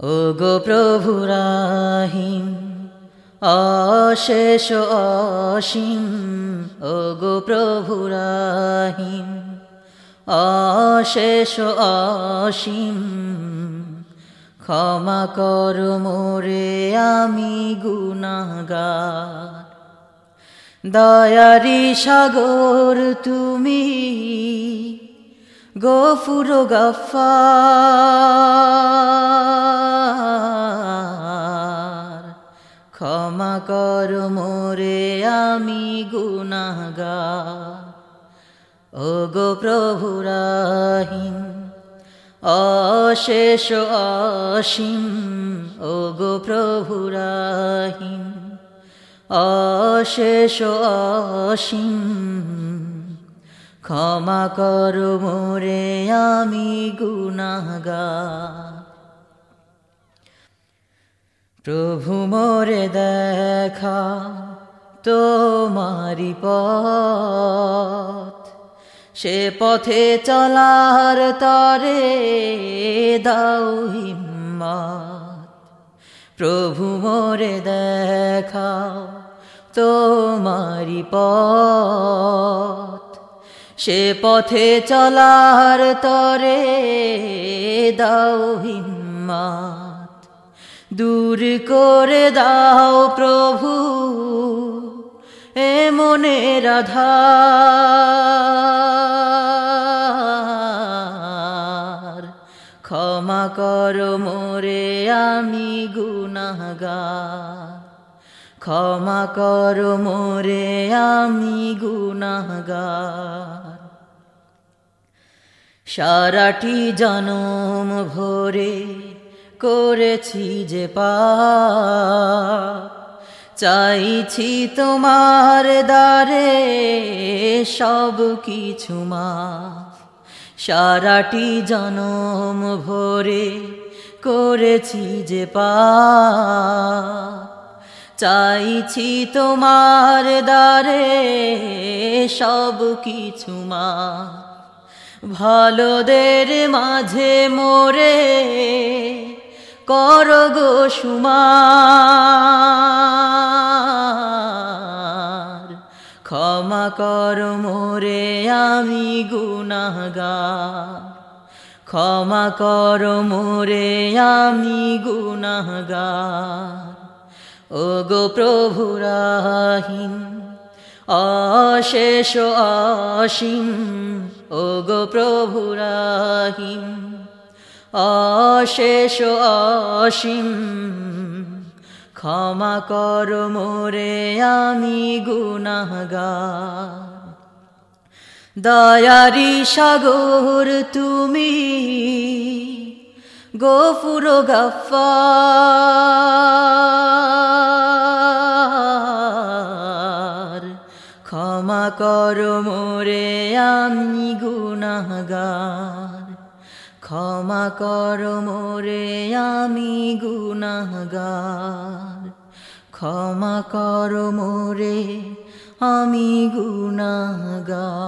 ও গো প্রভু রাহিম, অশেষ অসীম ও গো প্রভু রাহিম, অশেষ অসীম, ক্ষমা কর মোরে আমি গুনাগার। দয়ারি সাগর তুমি, গফুর গফার। কর মোরে আমি গুনাগার। ও গো প্রভু রাহিম, অশেষ অসীম ও গো প্রভু রাহিম, অশেষ অসীম। ক্ষমা কর মোরে আমি গুনাগার। প্রভু মোরে দেখা তোমারি পথ। সে পথে চলার তরে দাও হিম্মত। প্রভু মোরে দেখাও তোমারি পথ। সে পথে চলার তরে দাও হিম্মত। দূর করে দাও প্রভু, এ মনে রাধার ক্ষমা কর মোরে, আমি গুনাগার ক্ষমা কর মোরে, আমি গুনাগার সারাটি জনম ভরে করেছি যে পা চাইছি তোমার দ্বারে সব কিছু মা সারাটি জনম ভরে করেছি যে পা চাইছি তোমার দ্বারে সব কিছু মা ভালোদের মাঝে মোরে কর গো সুমার। ক্ষমা কর মোরে, আমি গুনাগার ক্ষমা কর মোরে, আমি গুনাগার ও গো প্রভু রাহিম, অশেষ অসীম। ও গো প্রভু রাহিম অশেষ অসীম। ক্ষমা কর মোরে, আমি গুনাগার দয়ারি সাগর, তুমি গফুর গফার। ক্ষমা কর মোরে, আমি গুনাগার ক্ষমা কর মোরে আমি গুনাগার ক্ষমা কর মোরে আমি গুনাগার